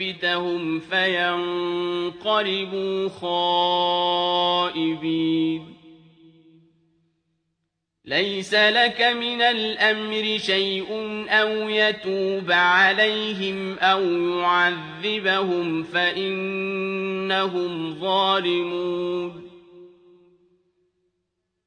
يكبتهم فينقلبوا خائبين. ليس لك من الأمر شيء أو يتوب عليهم أو يعذبهم فإنهم ظالمون.